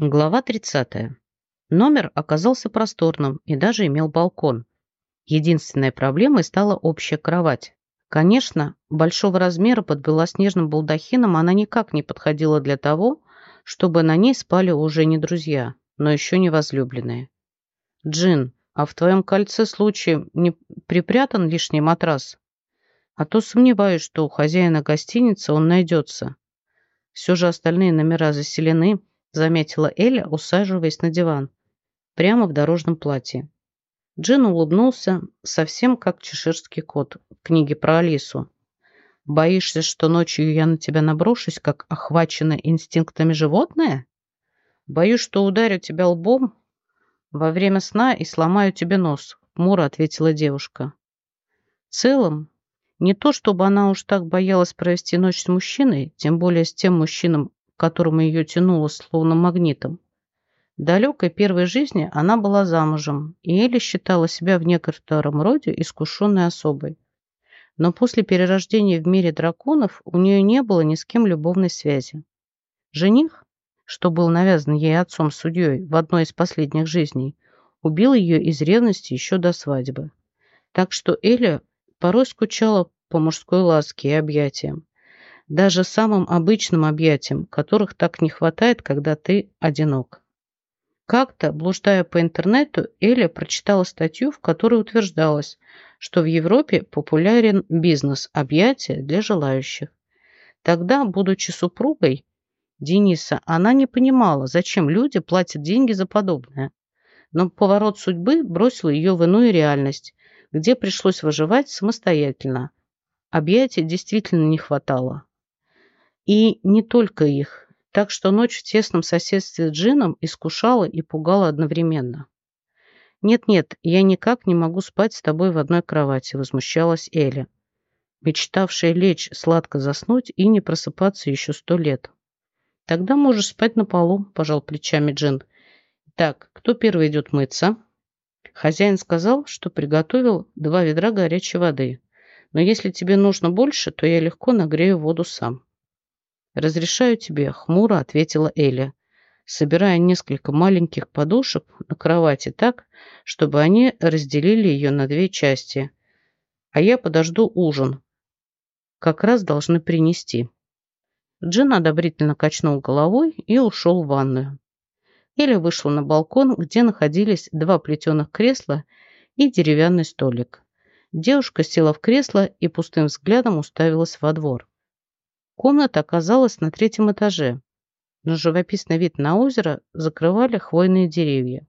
Глава 30. Номер оказался просторным и даже имел балкон. Единственной проблемой стала общая кровать. Конечно, большого размера под белоснежным балдахином она никак не подходила для того, чтобы на ней спали уже не друзья, но еще не возлюбленные. «Джин, а в твоем кольце случаем не припрятан лишний матрас? А то сомневаюсь, что у хозяина гостиницы он найдется. Все же остальные номера заселены, заметила Эля, усаживаясь на диван, прямо в дорожном платье. Джин улыбнулся, совсем как чеширский кот в книге про Алису. «Боишься, что ночью я на тебя наброшусь, как охвачена инстинктами животное? Боюсь, что ударю тебя лбом во время сна и сломаю тебе нос», — хмуро ответила девушка. В целом, не то чтобы она уж так боялась провести ночь с мужчиной, тем более с тем мужчином, которому ее тянуло словно магнитом. В далекой первой жизни она была замужем, и Эля считала себя в некотором роде искушенной особой. Но после перерождения в мире драконов у нее не было ни с кем любовной связи. Жених, что был навязан ей отцом-судьей в одной из последних жизней, убил ее из ревности еще до свадьбы. Так что Эля порой скучала по мужской ласке и объятиям даже самым обычным объятиям, которых так не хватает, когда ты одинок. Как-то, блуждая по интернету, Эля прочитала статью, в которой утверждалось, что в Европе популярен бизнес объятия для желающих. Тогда, будучи супругой Дениса, она не понимала, зачем люди платят деньги за подобное. Но поворот судьбы бросил ее в иную реальность, где пришлось выживать самостоятельно. Объятий действительно не хватало. И не только их. Так что ночь в тесном соседстве с Джином искушала и пугала одновременно. «Нет-нет, я никак не могу спать с тобой в одной кровати», — возмущалась Эля, мечтавшая лечь, сладко заснуть и не просыпаться еще сто лет. «Тогда можешь спать на полу», — пожал плечами Джин. «Так, кто первый идет мыться?» Хозяин сказал, что приготовил два ведра горячей воды. Но если тебе нужно больше, то я легко нагрею воду сам. «Разрешаю тебе», — хмуро ответила Эля, собирая несколько маленьких подушек на кровати так, чтобы они разделили ее на две части. «А я подожду ужин. Как раз должны принести». Джин одобрительно качнул головой и ушел в ванную. Эля вышла на балкон, где находились два плетеных кресла и деревянный столик. Девушка села в кресло и пустым взглядом уставилась во двор. Комната оказалась на третьем этаже, но живописный вид на озеро закрывали хвойные деревья.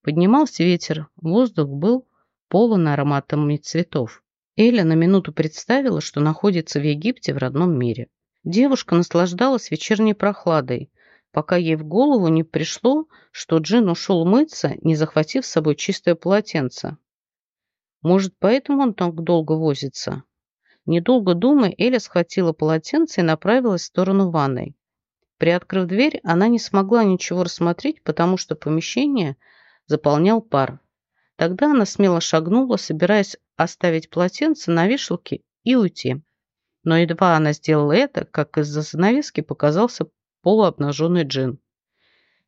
Поднимался ветер, воздух был полон ароматами цветов. Эля на минуту представила, что находится в Египте в родном мире. Девушка наслаждалась вечерней прохладой, пока ей в голову не пришло, что Джин ушел мыться, не захватив с собой чистое полотенце. Может, поэтому он так долго возится? Недолго думая, Эля схватила полотенце и направилась в сторону ванной. Приоткрыв дверь, она не смогла ничего рассмотреть, потому что помещение заполнял пар. Тогда она смело шагнула, собираясь оставить полотенце на вешалке и уйти. Но едва она сделала это, как из-за занавески показался полуобнаженный джин.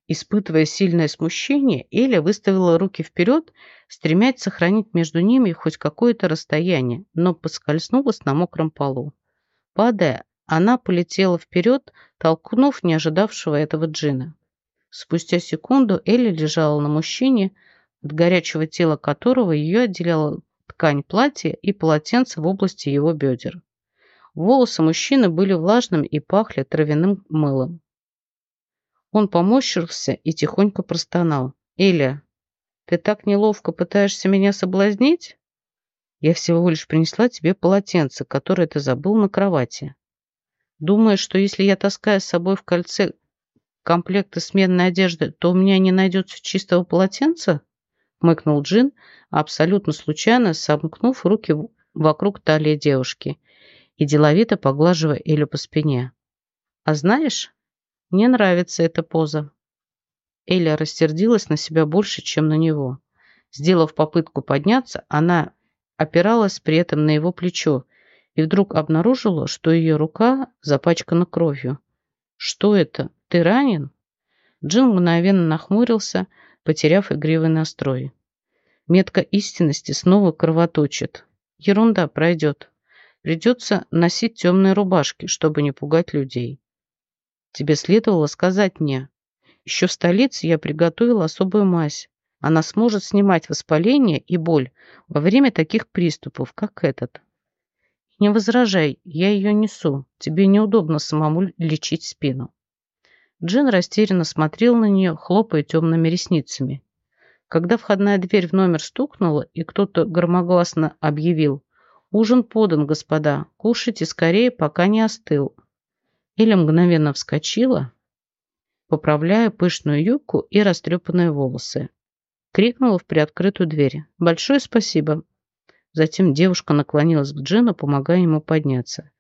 Испытывая сильное смущение, Эля выставила руки вперед, стремясь сохранить между ними хоть какое-то расстояние, но поскользнулась на мокром полу. Падая, она полетела вперед, толкнув не ожидавшего этого джина. Спустя секунду Эля лежала на мужчине, от горячего тела которого ее отделяла ткань платья и полотенце в области его бедер. Волосы мужчины были влажными и пахли травяным мылом. Он поморщился и тихонько простонал. «Эля, ты так неловко пытаешься меня соблазнить? Я всего лишь принесла тебе полотенце, которое ты забыл на кровати. Думаешь, что если я таскаю с собой в кольце комплекты сменной одежды, то у меня не найдется чистого полотенца?» Мыкнул Джин, абсолютно случайно сомкнув руки вокруг талии девушки и деловито поглаживая Элю по спине. «А знаешь, мне нравится эта поза. Эля рассердилась на себя больше, чем на него. Сделав попытку подняться, она опиралась при этом на его плечо и вдруг обнаружила, что ее рука запачкана кровью. «Что это? Ты ранен?» Джин мгновенно нахмурился, потеряв игривый настрой. Метка истинности снова кровоточит. Ерунда пройдет. Придется носить темные рубашки, чтобы не пугать людей. Тебе следовало сказать мне. Еще в столице я приготовил особую мазь. Она сможет снимать воспаление и боль во время таких приступов, как этот. Не возражай, я ее несу. Тебе неудобно самому лечить спину. Джин растерянно смотрел на нее, хлопая темными ресницами. Когда входная дверь в номер стукнула, и кто-то громогласно объявил «Ужин подан, господа, кушайте скорее, пока не остыл». Эля мгновенно вскочила, поправляя пышную юбку и растрепанные волосы. Крикнула в приоткрытую дверь «Большое спасибо!». Затем девушка наклонилась к Джину, помогая ему подняться.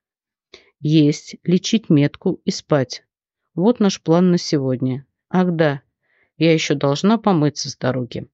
«Есть, лечить метку и спать. Вот наш план на сегодня. Ах да, я еще должна помыться с дороги.